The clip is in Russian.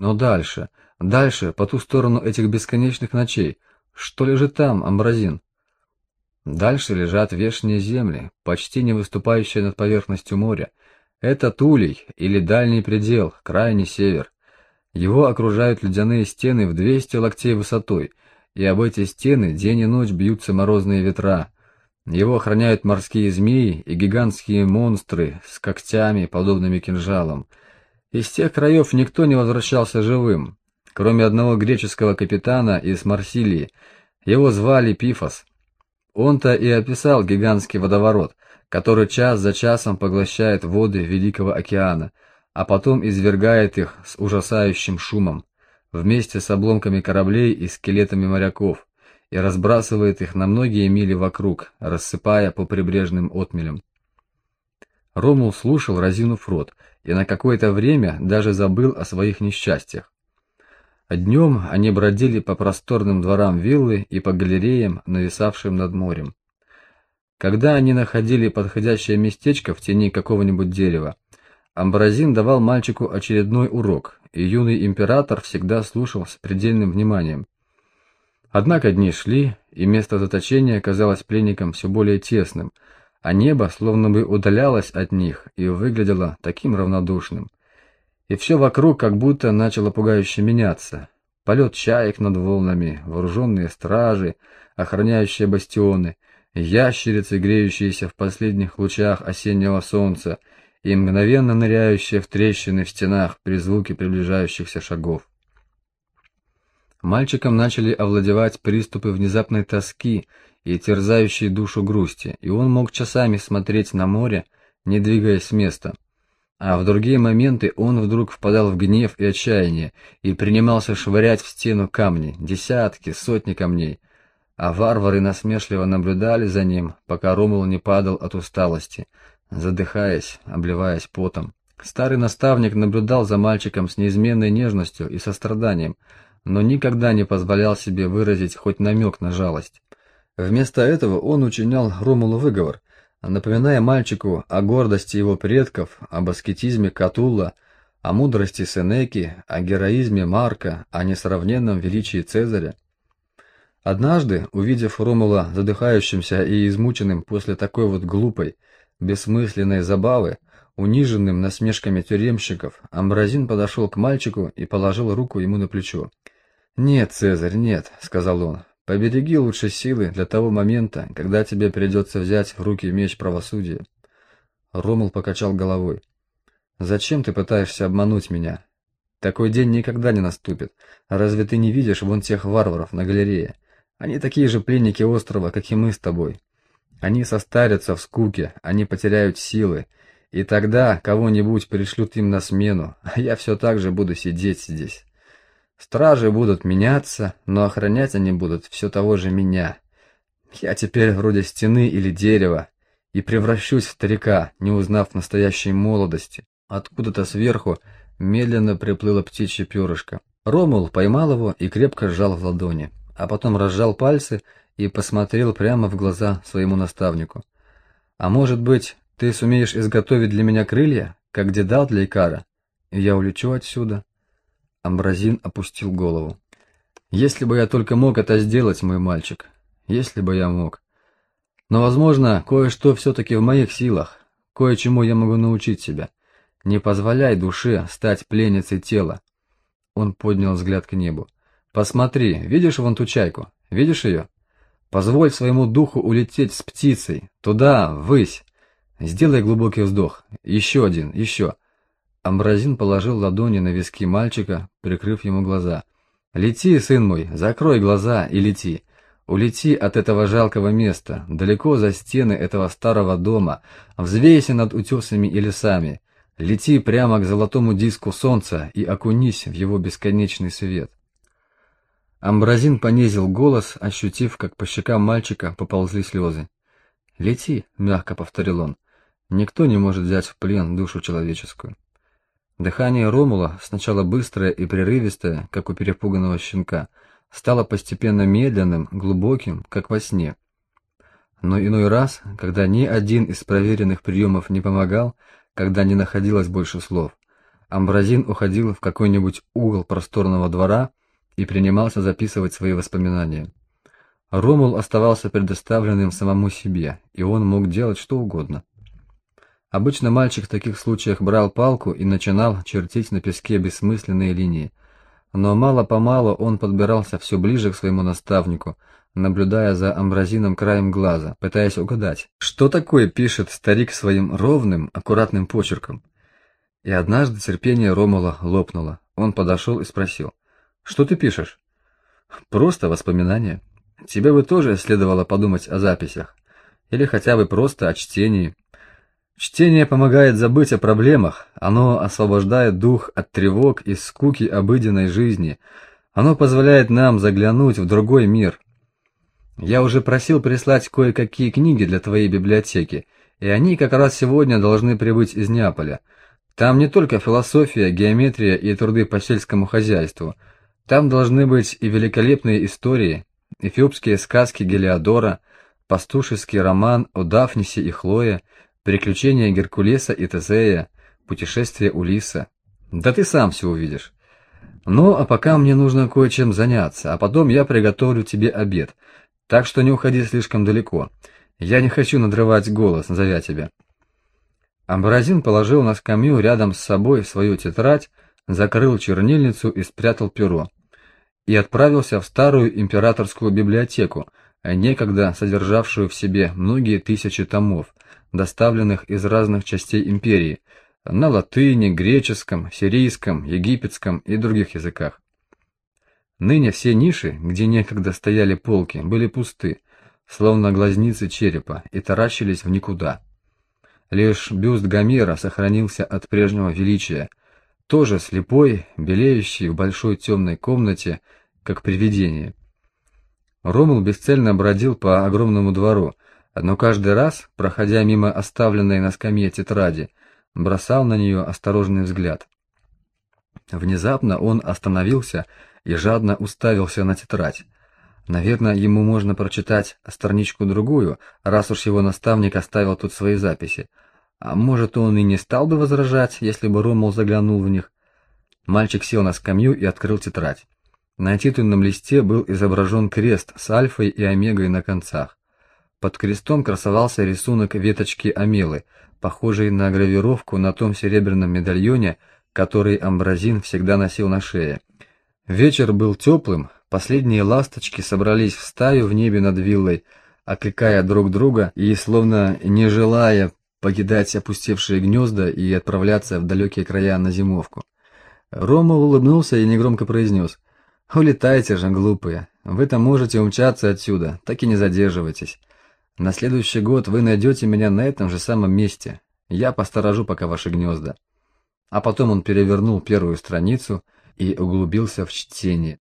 Но дальше, дальше, по ту сторону этих бесконечных ночей, что лежит там, Амбразин? Дальше лежат вешние земли, почти не выступающие над поверхностью моря. Это Тулей, или дальний предел, крайний север. Его окружают ледяные стены в 200 локтей высотой, и об эти стены день и ночь бьются морозные ветра. Его охраняют морские змеи и гигантские монстры с когтями, подобными кинжалам. Из тех краев никто не возвращался живым, кроме одного греческого капитана из Марсилии. Его звали Пифос. Он-то и описал гигантский водоворот, который час за часом поглощает воды Великого океана, а потом извергает их с ужасающим шумом, вместе с обломками кораблей и скелетами моряков, и разбрасывает их на многие мили вокруг, рассыпая по прибрежным отмелям. Ромул слушал, разинув рот, и на какое-то время даже забыл о своих несчастьях. Днем они бродили по просторным дворам виллы и по галереям, нависавшим над морем. Когда они находили подходящее местечко в тени какого-нибудь дерева, Амбразин давал мальчику очередной урок, и юный император всегда слушал с предельным вниманием. Однако дни шли, и место заточения казалось пленникам все более тесным, а небо словно бы удалялось от них и выглядело таким равнодушным. И все вокруг как будто начало пугающе меняться. Полет чаек над волнами, вооруженные стражи, охраняющие бастионы, ящерицы, греющиеся в последних лучах осеннего солнца, и мгновенно ныряющие в трещины в стенах при звуке приближающихся шагов. Мальчикам начали овладевать приступы внезапной тоски и терзающей душу грусти, и он мог часами смотреть на море, не двигаясь с места. А в другие моменты он вдруг впадал в гнев и отчаяние и принимался швырять в стену камни, десятки, сотни камней, а варвары насмешливо наблюдали за ним, пока Ромул не падал от усталости, задыхаясь, обливаясь потом. Старый наставник наблюдал за мальчиком с неизменной нежностью и состраданием, но никогда не позволял себе выразить хоть намек на жалость. Вместо этого он учинял Ромулу выговор, напоминая мальчику о гордости его предков, об аскетизме Катулла, о мудрости Сенеки, о героизме Марка, о несравненном величии Цезаря. Однажды, увидев Ромула задыхающимся и измученным после такой вот глупой, бессмысленной забавы, униженным насмешками тюремщиков, Амбразин подошел к мальчику и положил руку ему на плечо. «Нет, Цезарь, нет», — сказал он, — «побереги лучше силы для того момента, когда тебе придется взять в руки меч правосудия». Ромул покачал головой. «Зачем ты пытаешься обмануть меня? Такой день никогда не наступит. Разве ты не видишь вон тех варваров на галерее? Они такие же пленники острова, как и мы с тобой. Они состарятся в скуке, они потеряют силы, и тогда кого-нибудь пришлют им на смену, а я все так же буду сидеть здесь. Стражи будут меняться, но охранять они будут все того же меня. Я теперь вроде стены или дерева, и превращусь в старика, не узнав настоящей молодости. Откуда-то сверху медленно приплыло птичье перышко. Ромул поймал его и крепко сжал в ладони, а потом разжал пальцы и посмотрел прямо в глаза своему наставнику. «А может быть, ты сумеешь изготовить для меня крылья, как дедал для Икара, и я улечу отсюда?» Амбразин опустил голову. «Если бы я только мог это сделать, мой мальчик, если бы я мог. Но, возможно, кое-что все-таки в моих силах, кое-чему я могу научить себя. Не позволяй душе стать пленницей тела». Он поднял взгляд к небу. «Посмотри, видишь вон ту чайку? Видишь ее? Позволь своему духу улететь с птицей, туда, ввысь. Сделай глубокий вздох. Еще один, еще. Амбразин положил ладони на виски мальчика, прикрыв ему глаза. «Лети, сын мой, закрой глаза и лети. Улети от этого жалкого места, далеко за стены этого старого дома, взвейся над утесами и лесами. Лети прямо к золотому диску солнца и окунись в его бесконечный свет». Амбразин понизил голос, ощутив, как по щекам мальчика поползли слезы. «Лети», — мягко повторил он, — «никто не может взять в плен душу человеческую». Дыхание Ромула, сначала быстрое и прерывистое, как у перепуганного щенка, стало постепенно медленным, глубоким, как во сне. Но иной раз, когда ни один из проверенных приемов не помогал, когда не находилось больше слов, Амбразин уходил в какой-нибудь угол просторного двора и принимался записывать свои воспоминания. Ромул оставался предоставленным самому себе, и он мог делать что угодно. Обычно мальчик в таких случаях брал палку и начинал чертить на песке бессмысленные линии. Но мало-помалу он подбирался все ближе к своему наставнику, наблюдая за амбразином краем глаза, пытаясь угадать, что такое пишет старик своим ровным, аккуратным почерком. И однажды терпение Ромула лопнуло. Он подошел и спросил, «Что ты пишешь?» «Просто воспоминания. Тебе бы тоже следовало подумать о записях. Или хотя бы просто о чтении. Чтение помогает забыть о проблемах, оно освобождает дух от тревог и скуки обыденной жизни, оно позволяет нам заглянуть в другой мир. Я уже просил прислать кое-какие книги для твоей библиотеки, и они как раз сегодня должны прибыть из Неаполя. Там не только философия, геометрия и труды по сельскому хозяйству, там должны быть и великолепные истории, эфиопские сказки Гелиодора, пастушеский роман о Дафнисе и Хлое, Приключения Геркулеса и Тезея, путешествие Улиса. Да ты сам все увидишь. Ну, а пока мне нужно кое-чем заняться, а потом я приготовлю тебе обед. Так что не уходи слишком далеко. Я не хочу надрывать голос, зовя тебя. Амбразин положил на скамью рядом с собой свою тетрадь, закрыл чернильницу и спрятал перо. И отправился в старую императорскую библиотеку, некогда содержавшую в себе многие тысячи томов, доставленных из разных частей империи, на латыни, греческом, сирийском, египетском и других языках. Ныне все ниши, где некогда стояли полки, были пусты, словно глазницы черепа, и таращились в никуда. Лишь бюст Гомера сохранился от прежнего величия, тоже слепой, белеющий в большой темной комнате, как привидение. Ромул бесцельно бродил по огромному двору, но каждый раз, проходя мимо оставленной на скамье тетради, бросал на нее осторожный взгляд. Внезапно он остановился и жадно уставился на тетрадь. Наверное, ему можно прочитать страничку-другую, раз уж его наставник оставил тут свои записи. А может, он и не стал бы возражать, если бы Ромул заглянул в них. Мальчик сел на скамью и открыл тетрадь. На титульном листе был изображен крест с альфой и омегой на концах. Под крестом красовался рисунок веточки амелы, похожий на гравировку на том серебряном медальоне, который Амбразин всегда носил на шее. Вечер был теплым, последние ласточки собрались в стаю в небе над виллой, окликая друг друга и, словно не желая покидать опустевшие гнезда и отправляться в далекие края на зимовку. Рома улыбнулся и негромко произнес «Улетайте же, глупые, вы-то можете умчаться отсюда, так и не задерживайтесь». На следующий год вы найдете меня на этом же самом месте. Я посторожу пока ваши гнезда. А потом он перевернул первую страницу и углубился в чтение.